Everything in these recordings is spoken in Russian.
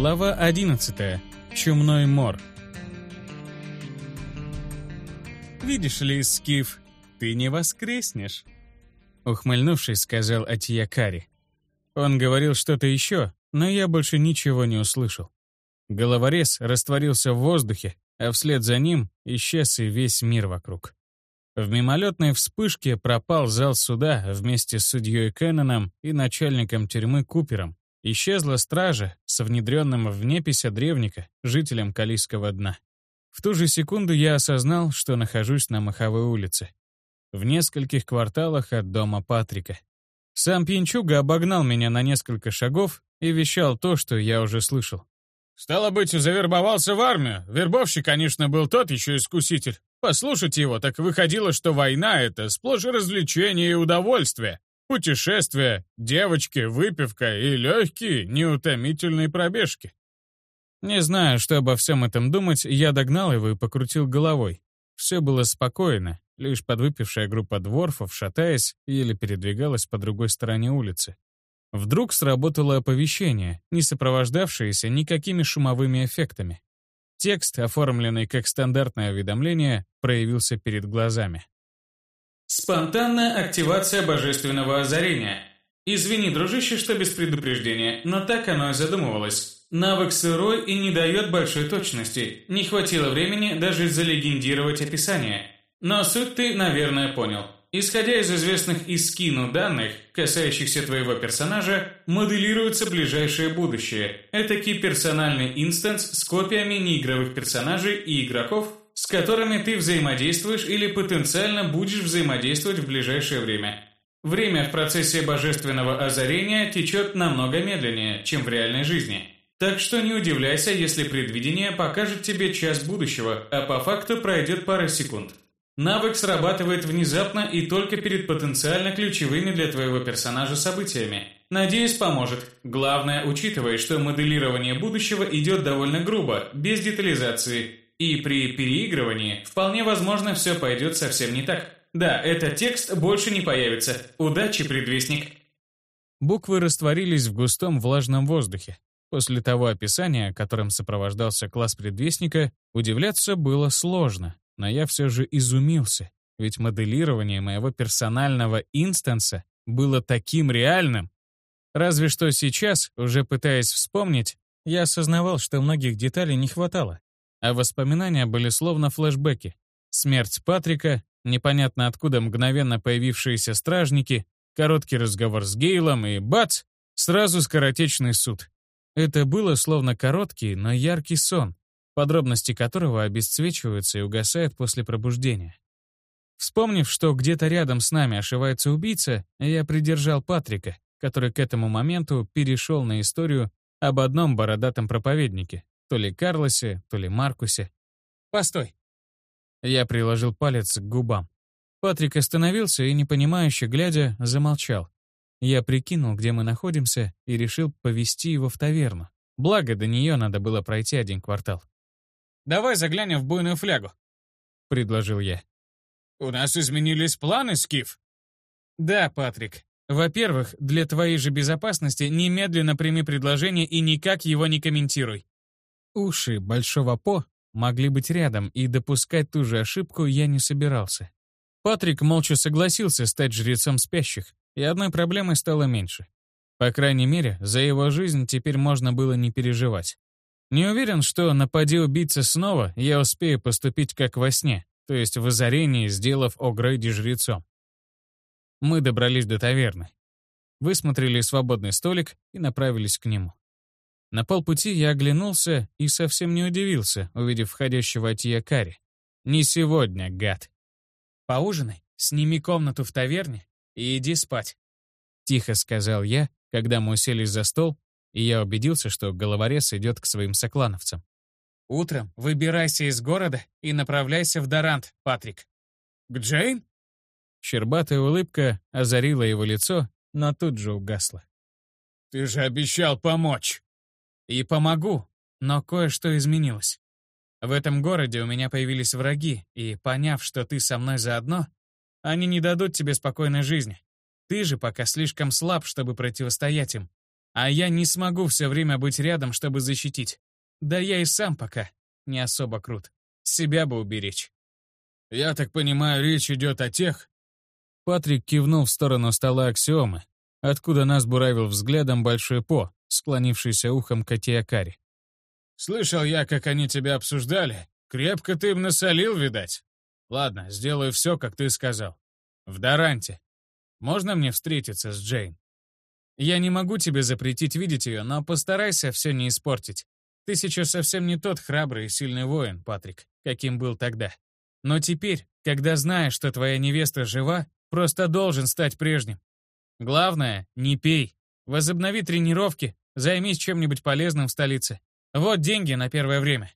Глава 11. Чумной мор. «Видишь ли, Скиф, ты не воскреснешь», — ухмыльнувшись, сказал Атиякари. Он говорил что-то еще, но я больше ничего не услышал. Головорез растворился в воздухе, а вслед за ним исчез и весь мир вокруг. В мимолетной вспышке пропал зал суда вместе с судьей Кенноном и начальником тюрьмы Купером. Исчезла стража со внедренным в непися древника, жителем Калийского дна. В ту же секунду я осознал, что нахожусь на Маховой улице, в нескольких кварталах от дома Патрика. Сам Пьянчуга обогнал меня на несколько шагов и вещал то, что я уже слышал. «Стало быть, завербовался в армию. Вербовщик, конечно, был тот еще искуситель. Послушать его, так выходило, что война — это сплошь развлечение и удовольствие. Путешествия, девочки, выпивка и легкие, неутомительные пробежки. Не знаю, что обо всем этом думать, я догнал его и покрутил головой. Все было спокойно, лишь подвыпившая группа дворфов, шатаясь, еле передвигалась по другой стороне улицы. Вдруг сработало оповещение, не сопровождавшееся никакими шумовыми эффектами. Текст, оформленный как стандартное уведомление, проявился перед глазами. Спонтанная активация божественного озарения. Извини, дружище, что без предупреждения, но так оно и задумывалось. Навык сырой и не дает большой точности. Не хватило времени даже залегендировать описание. Но суть ты, наверное, понял. Исходя из известных из скину данных, касающихся твоего персонажа, моделируется ближайшее будущее. Это персональный инстанс с копиями неигровых персонажей и игроков, с которыми ты взаимодействуешь или потенциально будешь взаимодействовать в ближайшее время. Время в процессе божественного озарения течет намного медленнее, чем в реальной жизни. Так что не удивляйся, если предвидение покажет тебе час будущего, а по факту пройдет пара секунд. Навык срабатывает внезапно и только перед потенциально ключевыми для твоего персонажа событиями. Надеюсь, поможет. Главное, учитывая, что моделирование будущего идет довольно грубо, без детализации, и при переигрывании вполне возможно все пойдет совсем не так. Да, этот текст больше не появится. Удачи, предвестник. Буквы растворились в густом влажном воздухе. После того описания, которым сопровождался класс предвестника, удивляться было сложно но я все же изумился, ведь моделирование моего персонального инстанса было таким реальным. Разве что сейчас, уже пытаясь вспомнить, я осознавал, что многих деталей не хватало, а воспоминания были словно флешбеки. Смерть Патрика, непонятно откуда мгновенно появившиеся стражники, короткий разговор с Гейлом и бац, сразу скоротечный суд. Это было словно короткий, но яркий сон, подробности которого обесцвечиваются и угасают после пробуждения. Вспомнив, что где-то рядом с нами ошивается убийца, я придержал Патрика, который к этому моменту перешел на историю об одном бородатом проповеднике, то ли Карлосе, то ли Маркусе. «Постой!» Я приложил палец к губам. Патрик остановился и, непонимающе глядя, замолчал. Я прикинул, где мы находимся, и решил повести его в таверну. Благо, до нее надо было пройти один квартал. Давай заглянем в буйную флягу», — предложил я. «У нас изменились планы, Скиф?» «Да, Патрик. Во-первых, для твоей же безопасности немедленно прими предложение и никак его не комментируй». Уши Большого По могли быть рядом, и допускать ту же ошибку я не собирался. Патрик молча согласился стать жрецом спящих, и одной проблемой стало меньше. По крайней мере, за его жизнь теперь можно было не переживать. Не уверен, что, напади убийца снова, я успею поступить как во сне, то есть в озарении, сделав О'Грейди жрецом. Мы добрались до таверны. Высмотрели свободный столик и направились к нему. На полпути я оглянулся и совсем не удивился, увидев входящего Атия Кари. «Не сегодня, гад!» «Поужинай, сними комнату в таверне и иди спать», — тихо сказал я, когда мы уселись за стол и я убедился, что головорез идет к своим соклановцам. «Утром выбирайся из города и направляйся в Дорант, Патрик». «К Джейн?» Щербатая улыбка озарила его лицо, но тут же угасла. «Ты же обещал помочь!» «И помогу, но кое-что изменилось. В этом городе у меня появились враги, и, поняв, что ты со мной заодно, они не дадут тебе спокойной жизни. Ты же пока слишком слаб, чтобы противостоять им. А я не смогу все время быть рядом, чтобы защитить. Да я и сам пока не особо крут. Себя бы уберечь. Я так понимаю, речь идет о тех... Патрик кивнул в сторону стола аксиомы, откуда нас буравил взглядом большой По, склонившийся ухом к Атиакари. «Слышал я, как они тебя обсуждали. Крепко ты им насолил, видать. Ладно, сделаю все, как ты сказал. В Даранте. Можно мне встретиться с Джейн?» «Я не могу тебе запретить видеть ее, но постарайся все не испортить. Ты сейчас совсем не тот храбрый и сильный воин, Патрик, каким был тогда. Но теперь, когда знаешь, что твоя невеста жива, просто должен стать прежним. Главное, не пей. Возобнови тренировки, займись чем-нибудь полезным в столице. Вот деньги на первое время.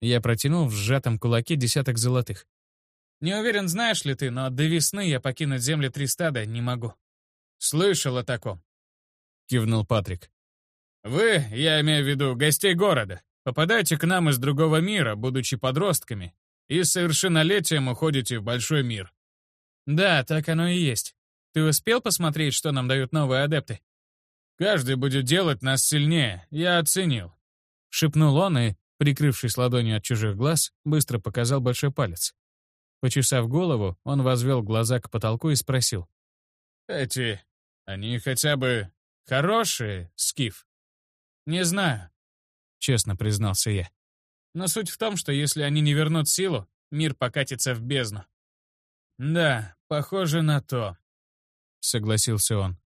Я протянул в сжатом кулаке десяток золотых. Не уверен, знаешь ли ты, но до весны я покинуть земли Тристада не могу. Слышал о таком. Кивнул Патрик. Вы, я имею в виду гостей города, попадаете к нам из другого мира, будучи подростками, и с совершеннолетием уходите в большой мир. Да, так оно и есть. Ты успел посмотреть, что нам дают новые адепты? Каждый будет делать нас сильнее, я оценил. Шепнул он и, прикрывшись ладонью от чужих глаз, быстро показал большой палец. Почесав голову, он возвел глаза к потолку и спросил. «Эти, они хотя бы хорошие, Скиф?» «Не знаю», — честно признался я. «Но суть в том, что если они не вернут силу, мир покатится в бездну». «Да, похоже на то», — согласился он.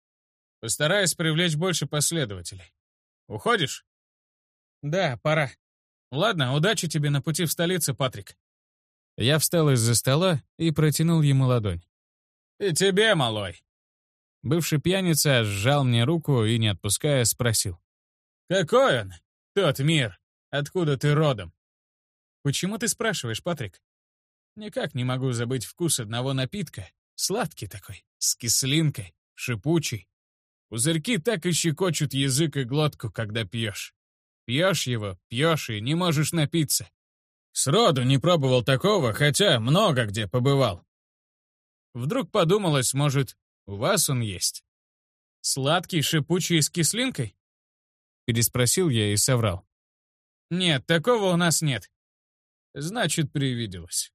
«Постараюсь привлечь больше последователей. Уходишь?» «Да, пора. Ладно, удачи тебе на пути в столицу, Патрик». Я встал из-за стола и протянул ему ладонь. «И тебе, малой». Бывший пьяница сжал мне руку и, не отпуская, спросил. «Какой он? Тот мир. Откуда ты родом?» «Почему ты спрашиваешь, Патрик?» «Никак не могу забыть вкус одного напитка. Сладкий такой, с кислинкой, шипучий. Пузырьки так и щекочут язык и глотку, когда пьешь. Пьешь его, пьешь и не можешь напиться. Сроду не пробовал такого, хотя много где побывал. Вдруг подумалось, может, у вас он есть. Сладкий, шипучий с кислинкой? Переспросил я и соврал. «Нет, такого у нас нет». «Значит, привиделось».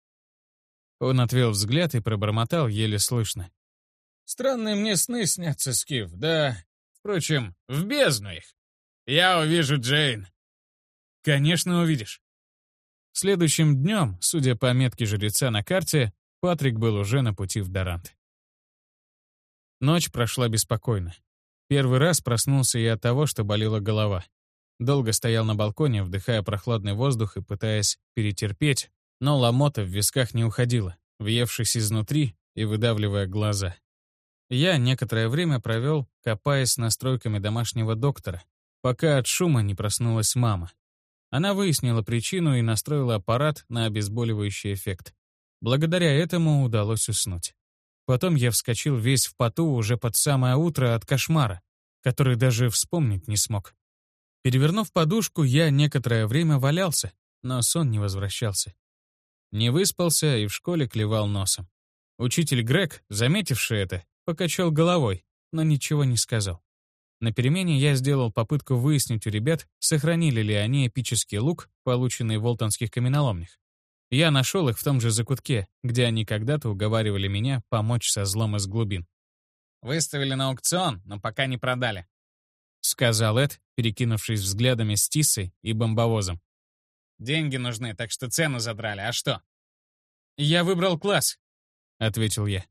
Он отвел взгляд и пробормотал еле слышно. «Странные мне сны снятся, Скиф, да... Впрочем, в бездну их. Я увижу Джейн». «Конечно, увидишь». Следующим днем, судя по метке жреца на карте, Патрик был уже на пути в Дорант. Ночь прошла беспокойно. Первый раз проснулся я от того, что болела голова. Долго стоял на балконе, вдыхая прохладный воздух и пытаясь перетерпеть, но ломота в висках не уходила, въевшись изнутри и выдавливая глаза. Я некоторое время провел, копаясь настройками домашнего доктора, пока от шума не проснулась мама. Она выяснила причину и настроила аппарат на обезболивающий эффект. Благодаря этому удалось уснуть. Потом я вскочил весь в поту уже под самое утро от кошмара, который даже вспомнить не смог. Перевернув подушку, я некоторое время валялся, но сон не возвращался. Не выспался и в школе клевал носом. Учитель Грег, заметивший это, покачал головой, но ничего не сказал. На перемене я сделал попытку выяснить у ребят, сохранили ли они эпический лук, полученный в Волтонских каменоломнях. Я нашел их в том же закутке, где они когда-то уговаривали меня помочь со злом из глубин. «Выставили на аукцион, но пока не продали», — сказал Эд, перекинувшись взглядами с Тиссой и бомбовозом. «Деньги нужны, так что цену задрали, а что?» «Я выбрал класс», — ответил я.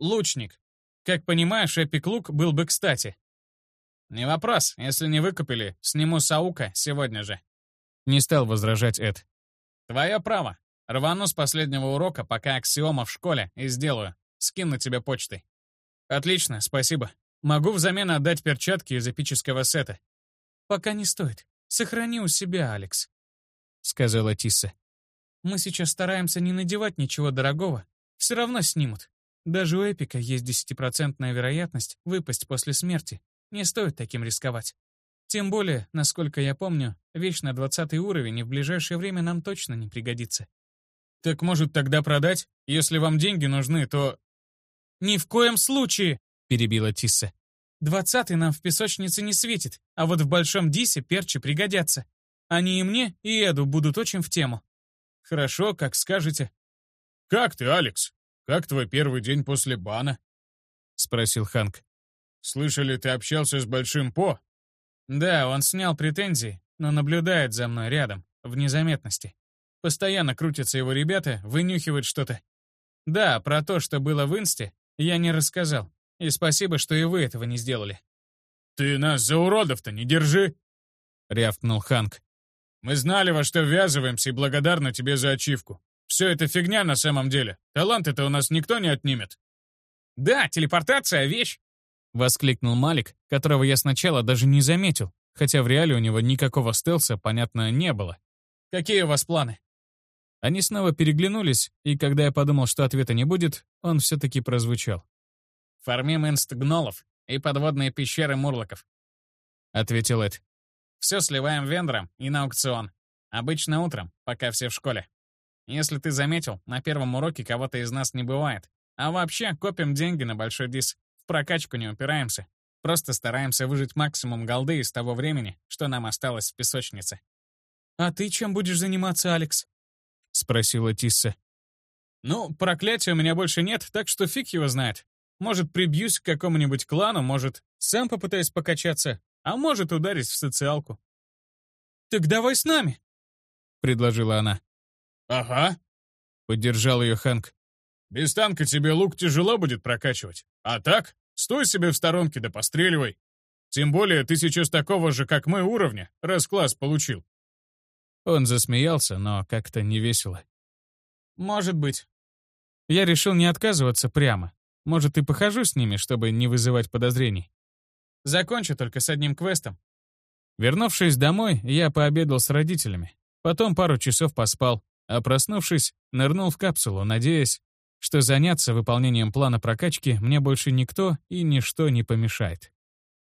«Лучник. Как понимаешь, Эпик Лук был бы кстати». «Не вопрос. Если не выкупили, сниму Саука сегодня же». Не стал возражать Эд. «Твое право. Рвану с последнего урока, пока аксиома в школе, и сделаю. Скину тебе почтой». «Отлично, спасибо. Могу взамен отдать перчатки из эпического сета». «Пока не стоит. Сохрани у себя, Алекс», — сказала Тисса. «Мы сейчас стараемся не надевать ничего дорогого. Все равно снимут. Даже у Эпика есть десятипроцентная вероятность выпасть после смерти. Не стоит таким рисковать. Тем более, насколько я помню, вещь на двадцатый уровень и в ближайшее время нам точно не пригодится. Так может тогда продать? Если вам деньги нужны, то... «Ни в коем случае!» — перебила Тисса. Двадцатый нам в песочнице не светит, а вот в Большом Дисе перчи пригодятся. Они и мне, и Эду будут очень в тему. Хорошо, как скажете. «Как ты, Алекс? Как твой первый день после бана?» — спросил Ханк. «Слышали, ты общался с Большим По?» «Да, он снял претензии, но наблюдает за мной рядом, в незаметности. Постоянно крутятся его ребята, вынюхивают что-то. Да, про то, что было в Инсте, я не рассказал. И спасибо, что и вы этого не сделали. «Ты нас за уродов-то не держи!» — рявкнул Ханк. «Мы знали, во что ввязываемся, и благодарны тебе за ачивку. Все это фигня на самом деле. Таланты-то у нас никто не отнимет». «Да, телепортация — вещь!» — воскликнул Малик, которого я сначала даже не заметил, хотя в реале у него никакого стелса, понятно, не было. «Какие у вас планы?» Они снова переглянулись, и когда я подумал, что ответа не будет, он все-таки прозвучал. «Формим инст-гнолов и подводные пещеры мурлоков», — ответил Эд. «Все сливаем вендором и на аукцион. Обычно утром, пока все в школе. Если ты заметил, на первом уроке кого-то из нас не бывает. А вообще, копим деньги на большой дис. В прокачку не упираемся. Просто стараемся выжить максимум голды из того времени, что нам осталось в песочнице. «А ты чем будешь заниматься, Алекс?» — спросила Тисса. «Ну, проклятия у меня больше нет, так что фиг его знает. Может, прибьюсь к какому-нибудь клану, может, сам попытаюсь покачаться, а может, ударить в социалку». «Так давай с нами», — предложила она. «Ага», — поддержал ее Хэнк. «Без танка тебе лук тяжело будет прокачивать. А так, стой себе в сторонке да постреливай. Тем более ты сейчас такого же, как мы, уровня, раз класс получил». Он засмеялся, но как-то невесело. «Может быть». Я решил не отказываться прямо. Может, и похожу с ними, чтобы не вызывать подозрений. Закончу только с одним квестом. Вернувшись домой, я пообедал с родителями. Потом пару часов поспал, а проснувшись, нырнул в капсулу, надеясь, что заняться выполнением плана прокачки мне больше никто и ничто не помешает.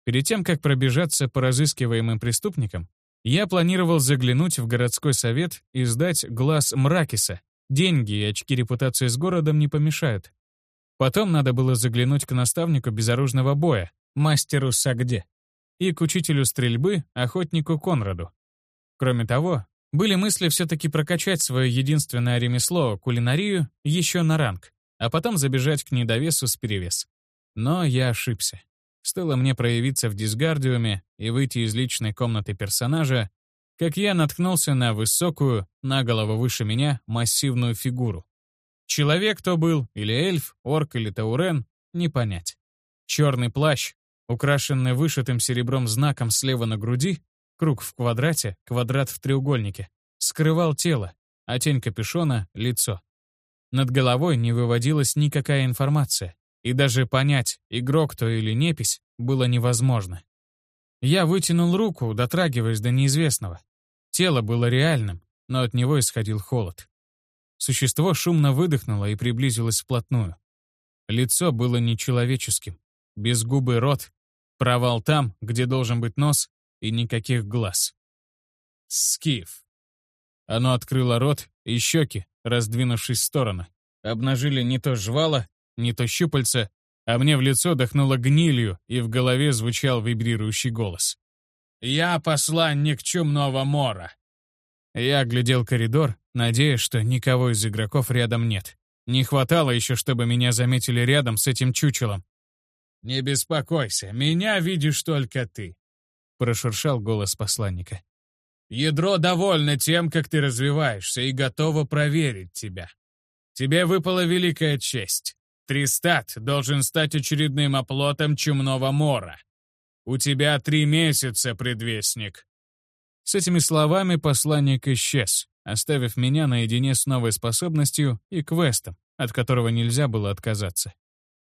Перед тем, как пробежаться по разыскиваемым преступникам, я планировал заглянуть в городской совет и сдать глаз Мракиса. Деньги и очки репутации с городом не помешают. Потом надо было заглянуть к наставнику безоружного боя, мастеру Сагде, и к учителю стрельбы, охотнику Конраду. Кроме того, были мысли все-таки прокачать свое единственное ремесло, кулинарию, еще на ранг, а потом забежать к недовесу с перевес. Но я ошибся. Стоило мне проявиться в дисгардиуме и выйти из личной комнаты персонажа, как я наткнулся на высокую, на голову выше меня, массивную фигуру. Человек то был, или эльф, орк или таурен, не понять. Черный плащ, украшенный вышитым серебром знаком слева на груди, Круг в квадрате, квадрат в треугольнике. Скрывал тело, а тень капюшона — лицо. Над головой не выводилась никакая информация, и даже понять, игрок то или непись, было невозможно. Я вытянул руку, дотрагиваясь до неизвестного. Тело было реальным, но от него исходил холод. Существо шумно выдохнуло и приблизилось вплотную. Лицо было нечеловеческим. Безгубый рот, провал там, где должен быть нос, и никаких глаз. Скиф. Оно открыло рот и щеки, раздвинувшись в стороны, обнажили не то жвало, не то щупальца, а мне в лицо дохнуло гнилью, и в голове звучал вибрирующий голос. «Я посланник чумного мора». Я глядел коридор, надеясь, что никого из игроков рядом нет. Не хватало еще, чтобы меня заметили рядом с этим чучелом. «Не беспокойся, меня видишь только ты. — прошуршал голос посланника. «Ядро довольно тем, как ты развиваешься, и готово проверить тебя. Тебе выпала великая честь. Тристат должен стать очередным оплотом чумного мора. У тебя три месяца, предвестник». С этими словами посланник исчез, оставив меня наедине с новой способностью и квестом, от которого нельзя было отказаться.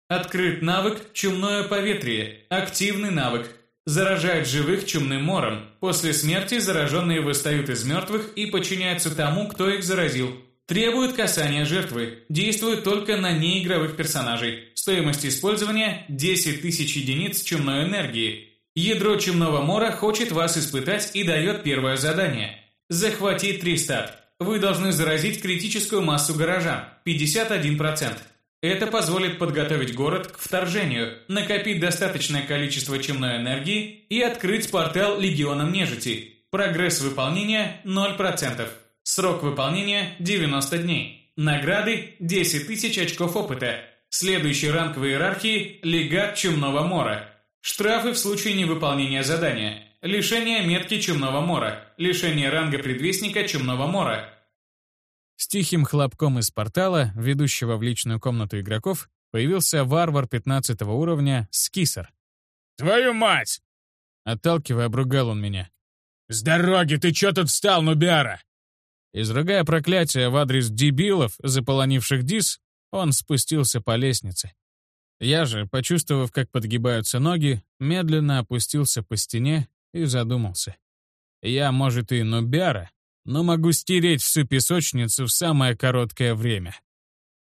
Открыт навык «Чумное поветрие». Активный навык. Заражает живых чумным мором. После смерти зараженные восстают из мертвых и подчиняются тому, кто их заразил. Требует касания жертвы. Действует только на неигровых персонажей. Стоимость использования – 10 тысяч единиц чумной энергии. Ядро чумного мора хочет вас испытать и дает первое задание. Захватить 300. Вы должны заразить критическую массу горожан – 51%. Это позволит подготовить город к вторжению, накопить достаточное количество чумной энергии и открыть портал легионам нежити. Прогресс выполнения 0%. Срок выполнения 90 дней. Награды 10 тысяч очков опыта. Следующий ранг в иерархии – легат Чумного Мора. Штрафы в случае невыполнения задания. Лишение метки Чумного Мора. Лишение ранга предвестника Чумного Мора. С тихим хлопком из портала, ведущего в личную комнату игроков, появился варвар 15 уровня Скисер. «Твою мать!» Отталкивая, обругал он меня. «С дороги ты чё тут встал, нубяра?» Изрыгая проклятие в адрес дебилов, заполонивших дис, он спустился по лестнице. Я же, почувствовав, как подгибаются ноги, медленно опустился по стене и задумался. Я, может, и нубяра, но могу стереть всю песочницу в самое короткое время.